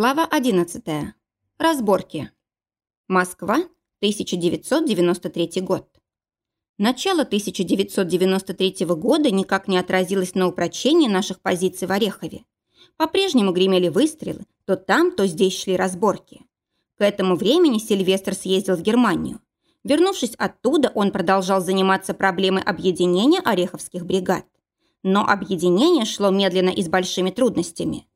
Глава 11. Разборки. Москва, 1993 год. Начало 1993 года никак не отразилось на упрочении наших позиций в Орехове. По-прежнему гремели выстрелы, то там, то здесь шли разборки. К этому времени Сильвестр съездил в Германию. Вернувшись оттуда, он продолжал заниматься проблемой объединения ореховских бригад. Но объединение шло медленно и с большими трудностями.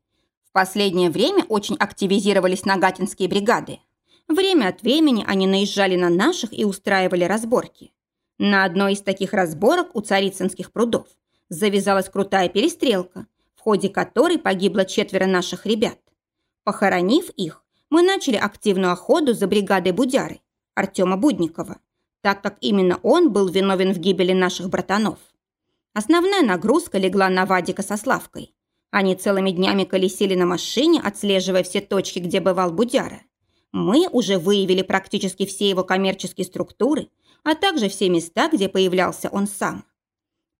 Последнее время очень активизировались нагатинские бригады. Время от времени они наезжали на наших и устраивали разборки. На одной из таких разборок у царицынских прудов завязалась крутая перестрелка, в ходе которой погибло четверо наших ребят. Похоронив их, мы начали активную охоту за бригадой Будяры, Артема Будникова, так как именно он был виновен в гибели наших братанов. Основная нагрузка легла на Вадика со Славкой. Они целыми днями колесили на машине, отслеживая все точки, где бывал Будяра. Мы уже выявили практически все его коммерческие структуры, а также все места, где появлялся он сам.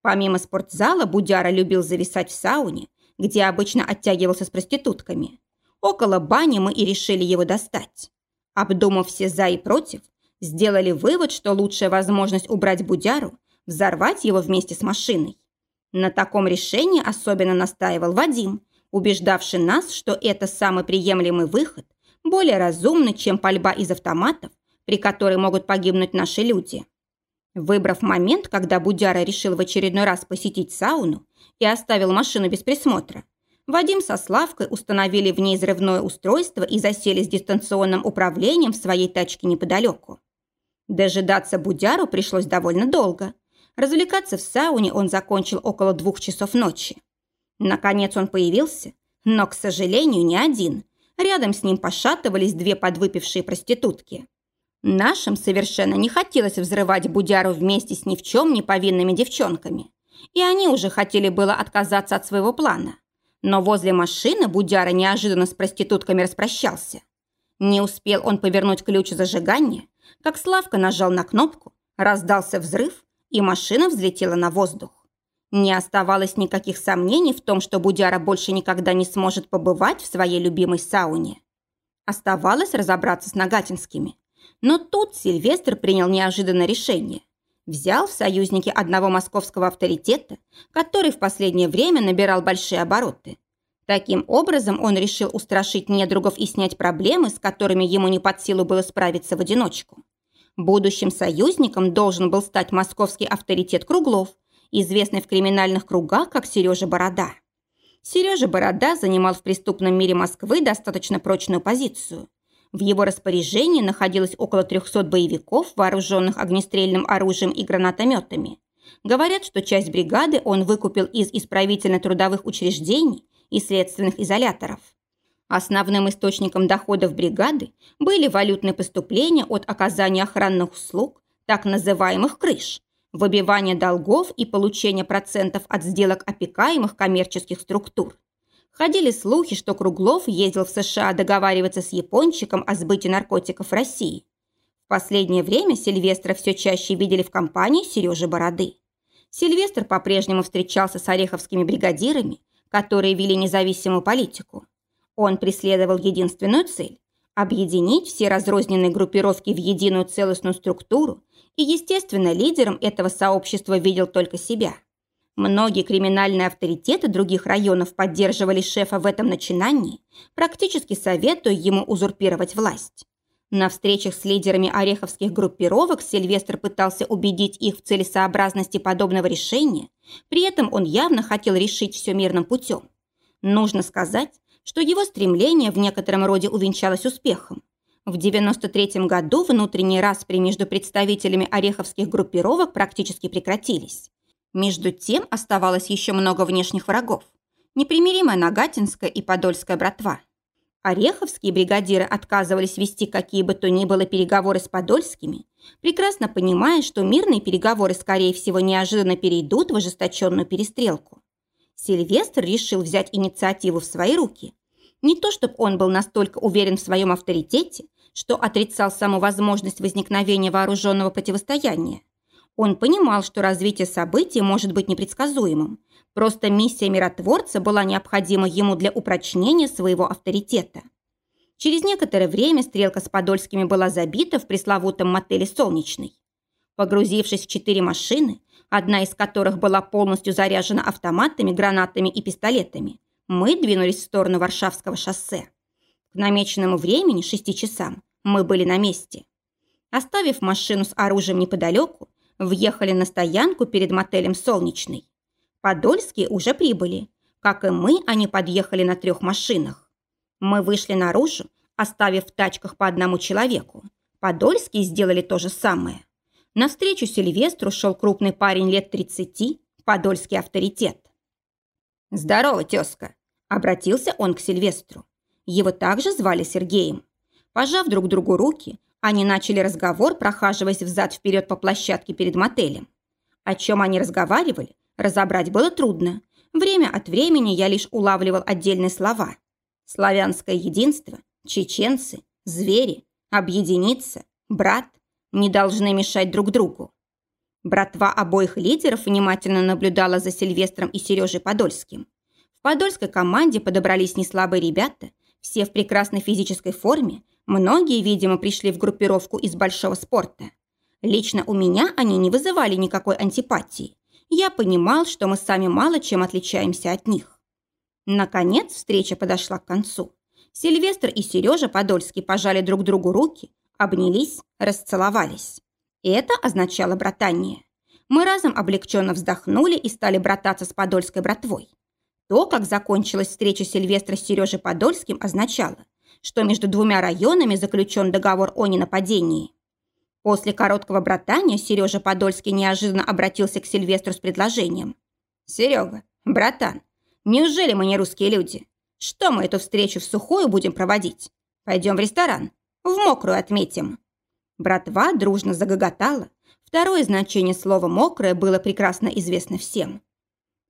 Помимо спортзала, Будяра любил зависать в сауне, где обычно оттягивался с проститутками. Около бани мы и решили его достать. Обдумав все «за» и «против», сделали вывод, что лучшая возможность убрать Будяру – взорвать его вместе с машиной. На таком решении особенно настаивал Вадим, убеждавший нас, что это самый приемлемый выход, более разумный, чем пальба из автоматов, при которой могут погибнуть наши люди. Выбрав момент, когда Будяра решил в очередной раз посетить сауну и оставил машину без присмотра, Вадим со Славкой установили в ней взрывное устройство и засели с дистанционным управлением в своей тачке неподалеку. Дожидаться Будяру пришлось довольно долго. Развлекаться в сауне он закончил около двух часов ночи. Наконец он появился, но, к сожалению, не один. Рядом с ним пошатывались две подвыпившие проститутки. Нашим совершенно не хотелось взрывать Будяру вместе с ни в чем не повинными девчонками. И они уже хотели было отказаться от своего плана. Но возле машины Будяра неожиданно с проститутками распрощался. Не успел он повернуть ключ зажигания, как Славка нажал на кнопку, раздался взрыв, и машина взлетела на воздух. Не оставалось никаких сомнений в том, что Будяра больше никогда не сможет побывать в своей любимой сауне. Оставалось разобраться с Нагатинскими. Но тут Сильвестр принял неожиданное решение. Взял в союзники одного московского авторитета, который в последнее время набирал большие обороты. Таким образом, он решил устрашить недругов и снять проблемы, с которыми ему не под силу было справиться в одиночку. Будущим союзником должен был стать московский авторитет Круглов, известный в криминальных кругах как Сережа Борода. Сережа Борода занимал в преступном мире Москвы достаточно прочную позицию. В его распоряжении находилось около 300 боевиков, вооруженных огнестрельным оружием и гранатометами. Говорят, что часть бригады он выкупил из исправительно-трудовых учреждений и следственных изоляторов. Основным источником доходов бригады были валютные поступления от оказания охранных услуг, так называемых крыш, выбивания долгов и получения процентов от сделок опекаемых коммерческих структур. Ходили слухи, что Круглов ездил в США договариваться с япончиком о сбыте наркотиков в России. В последнее время Сильвестра все чаще видели в компании Сережи Бороды. Сильвестр по-прежнему встречался с ореховскими бригадирами, которые вели независимую политику. Он преследовал единственную цель – объединить все разрозненные группировки в единую целостную структуру, и, естественно, лидером этого сообщества видел только себя. Многие криминальные авторитеты других районов поддерживали шефа в этом начинании, практически советуя ему узурпировать власть. На встречах с лидерами ореховских группировок Сильвестр пытался убедить их в целесообразности подобного решения, при этом он явно хотел решить все мирным путем. Нужно сказать, что его стремление в некотором роде увенчалось успехом. В 93 году внутренние распри между представителями ореховских группировок практически прекратились. Между тем оставалось еще много внешних врагов. Непримиримая Нагатинская и Подольская братва. Ореховские бригадиры отказывались вести какие бы то ни было переговоры с Подольскими, прекрасно понимая, что мирные переговоры, скорее всего, неожиданно перейдут в ожесточенную перестрелку. Сильвестр решил взять инициативу в свои руки. Не то, чтобы он был настолько уверен в своем авторитете, что отрицал саму возможность возникновения вооруженного противостояния. Он понимал, что развитие событий может быть непредсказуемым. Просто миссия миротворца была необходима ему для упрочнения своего авторитета. Через некоторое время стрелка с Подольскими была забита в пресловутом мотеле «Солнечный». Погрузившись в четыре машины, одна из которых была полностью заряжена автоматами, гранатами и пистолетами, мы двинулись в сторону Варшавского шоссе. К намеченному времени, шести часам, мы были на месте. Оставив машину с оружием неподалеку, въехали на стоянку перед мотелем «Солнечный». Подольские уже прибыли. Как и мы, они подъехали на трех машинах. Мы вышли наружу, оставив в тачках по одному человеку. Подольские сделали то же самое. Навстречу Сильвестру шел крупный парень лет 30, подольский авторитет. «Здорово, тезка!» – обратился он к Сильвестру. Его также звали Сергеем. Пожав друг другу руки, они начали разговор, прохаживаясь взад-вперед по площадке перед мотелем. О чем они разговаривали, разобрать было трудно. Время от времени я лишь улавливал отдельные слова. Славянское единство, чеченцы, звери, объединиться, брат – не должны мешать друг другу. Братва обоих лидеров внимательно наблюдала за Сильвестром и Сережей Подольским. В подольской команде подобрались неслабые ребята, все в прекрасной физической форме, многие, видимо, пришли в группировку из большого спорта. Лично у меня они не вызывали никакой антипатии. Я понимал, что мы сами мало чем отличаемся от них. Наконец встреча подошла к концу. Сильвестр и Сережа Подольский пожали друг другу руки, обнялись, расцеловались. Это означало братание. Мы разом облегченно вздохнули и стали брататься с подольской братвой. То, как закончилась встреча Сильвестра с Сережей Подольским, означало, что между двумя районами заключен договор о ненападении. После короткого братания Сережа Подольский неожиданно обратился к Сильвестру с предложением. «Серега, братан, неужели мы не русские люди? Что мы эту встречу в сухую будем проводить? Пойдем в ресторан, в мокрую отметим». Братва дружно загоготала. Второе значение слова «мокрое» было прекрасно известно всем.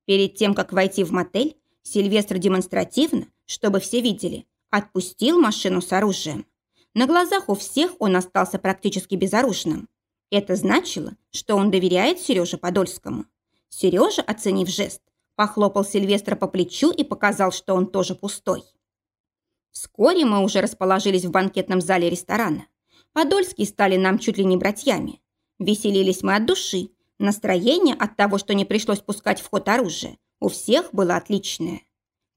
Перед тем, как войти в мотель, Сильвестр демонстративно, чтобы все видели, отпустил машину с оружием. На глазах у всех он остался практически безоружным. Это значило, что он доверяет Сереже Подольскому. Сережа, оценив жест, похлопал Сильвестра по плечу и показал, что он тоже пустой. Вскоре мы уже расположились в банкетном зале ресторана. Подольские стали нам чуть ли не братьями. Веселились мы от души. Настроение от того, что не пришлось пускать в ход оружие, у всех было отличное.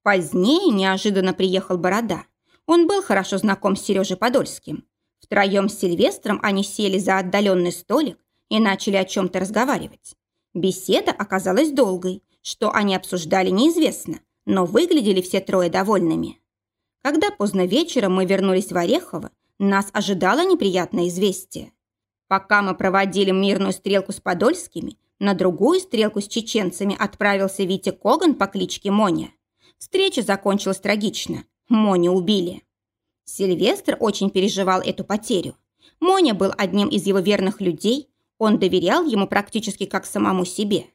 Позднее неожиданно приехал Борода. Он был хорошо знаком с Сережей Подольским. Втроем с Сильвестром они сели за отдаленный столик и начали о чем-то разговаривать. Беседа оказалась долгой. Что они обсуждали, неизвестно, но выглядели все трое довольными. Когда поздно вечером мы вернулись в Орехово, нас ожидало неприятное известие. Пока мы проводили мирную стрелку с Подольскими, на другую стрелку с чеченцами отправился Витя Коган по кличке Моня. Встреча закончилась трагично. Моню убили. Сильвестр очень переживал эту потерю. Моня был одним из его верных людей, он доверял ему практически как самому себе.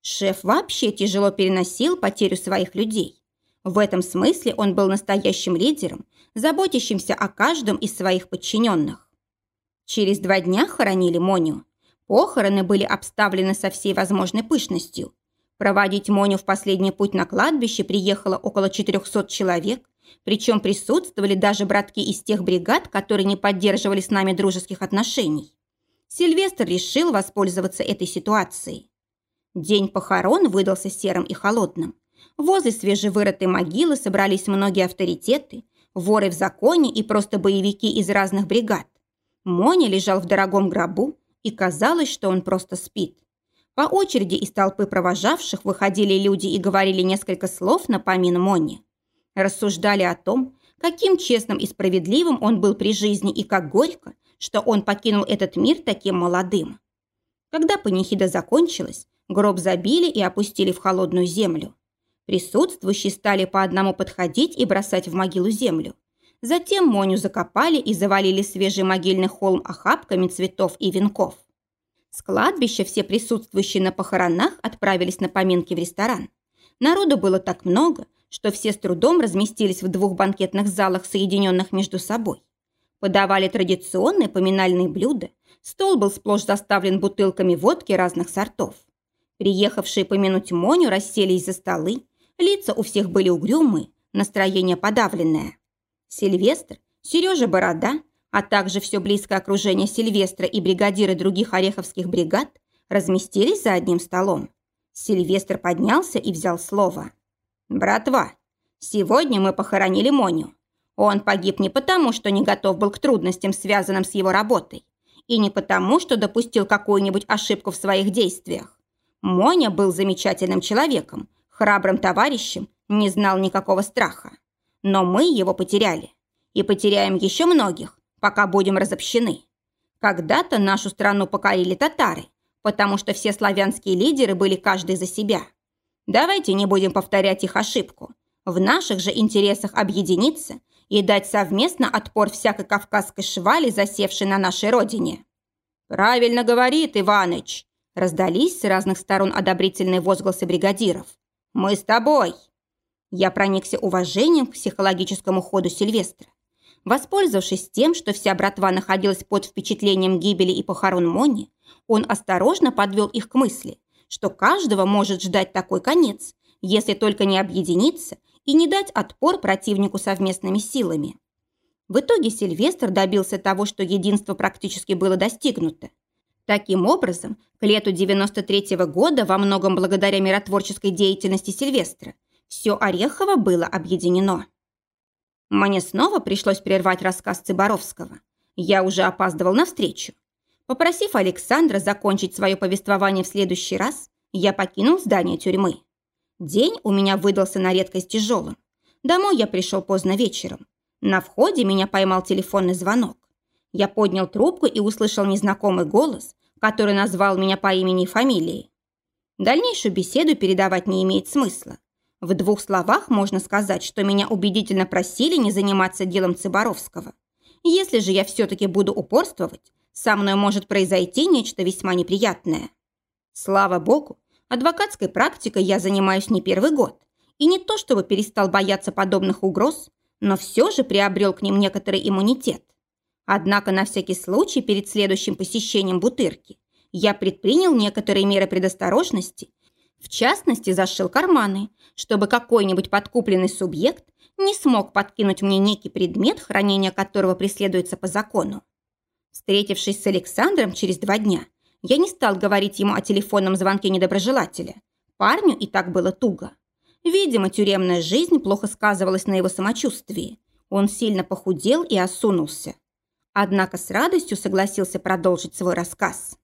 Шеф вообще тяжело переносил потерю своих людей. В этом смысле он был настоящим лидером, заботящимся о каждом из своих подчиненных. Через два дня хоронили Моню. Похороны были обставлены со всей возможной пышностью. Проводить Моню в последний путь на кладбище приехало около 400 человек, причем присутствовали даже братки из тех бригад, которые не поддерживали с нами дружеских отношений. Сильвестр решил воспользоваться этой ситуацией. День похорон выдался серым и холодным. Возле свежевырытой могилы собрались многие авторитеты, воры в законе и просто боевики из разных бригад. Моня лежал в дорогом гробу, и казалось, что он просто спит. По очереди из толпы провожавших выходили люди и говорили несколько слов на помин Мони. Рассуждали о том, каким честным и справедливым он был при жизни и как горько, что он покинул этот мир таким молодым. Когда панихида закончилась, гроб забили и опустили в холодную землю. Присутствующие стали по одному подходить и бросать в могилу землю. Затем Моню закопали и завалили свежий могильный холм охапками цветов и венков. С кладбища все присутствующие на похоронах отправились на поминки в ресторан. Народу было так много, что все с трудом разместились в двух банкетных залах, соединенных между собой. Подавали традиционные поминальные блюда, стол был сплошь заставлен бутылками водки разных сортов. Приехавшие помянуть Моню расселись за столы, Лица у всех были угрюмые, настроение подавленное. Сильвестр, Сережа Борода, а также все близкое окружение Сильвестра и бригадиры других ореховских бригад разместились за одним столом. Сильвестр поднялся и взял слово. «Братва, сегодня мы похоронили Моню. Он погиб не потому, что не готов был к трудностям, связанным с его работой, и не потому, что допустил какую-нибудь ошибку в своих действиях. Моня был замечательным человеком, храбрым товарищем, не знал никакого страха. Но мы его потеряли. И потеряем еще многих, пока будем разобщены. Когда-то нашу страну покорили татары, потому что все славянские лидеры были каждый за себя. Давайте не будем повторять их ошибку. В наших же интересах объединиться и дать совместно отпор всякой кавказской швали, засевшей на нашей родине. «Правильно говорит Иваныч!» Раздались с разных сторон одобрительные возгласы бригадиров. «Мы с тобой!» Я проникся уважением к психологическому ходу Сильвестра. Воспользовавшись тем, что вся братва находилась под впечатлением гибели и похорон Мони, он осторожно подвел их к мысли, что каждого может ждать такой конец, если только не объединиться и не дать отпор противнику совместными силами. В итоге Сильвестр добился того, что единство практически было достигнуто. Таким образом, к лету 93 -го года, во многом благодаря миротворческой деятельности Сильвестра, все Орехово было объединено. Мне снова пришлось прервать рассказ Цыборовского. Я уже опаздывал на встречу. Попросив Александра закончить свое повествование в следующий раз, я покинул здание тюрьмы. День у меня выдался на редкость тяжелым. Домой я пришел поздно вечером. На входе меня поймал телефонный звонок. Я поднял трубку и услышал незнакомый голос, который назвал меня по имени и фамилии. Дальнейшую беседу передавать не имеет смысла. В двух словах можно сказать, что меня убедительно просили не заниматься делом Цыборовского. Если же я все-таки буду упорствовать, со мной может произойти нечто весьма неприятное. Слава богу, Адвокатской практикой я занимаюсь не первый год. И не то чтобы перестал бояться подобных угроз, но все же приобрел к ним некоторый иммунитет. Однако на всякий случай перед следующим посещением Бутырки я предпринял некоторые меры предосторожности, в частности, зашил карманы, чтобы какой-нибудь подкупленный субъект не смог подкинуть мне некий предмет, хранения которого преследуется по закону. Встретившись с Александром через два дня, я не стал говорить ему о телефонном звонке недоброжелателя. Парню и так было туго. Видимо, тюремная жизнь плохо сказывалась на его самочувствии. Он сильно похудел и осунулся. Однако с радостью согласился продолжить свой рассказ.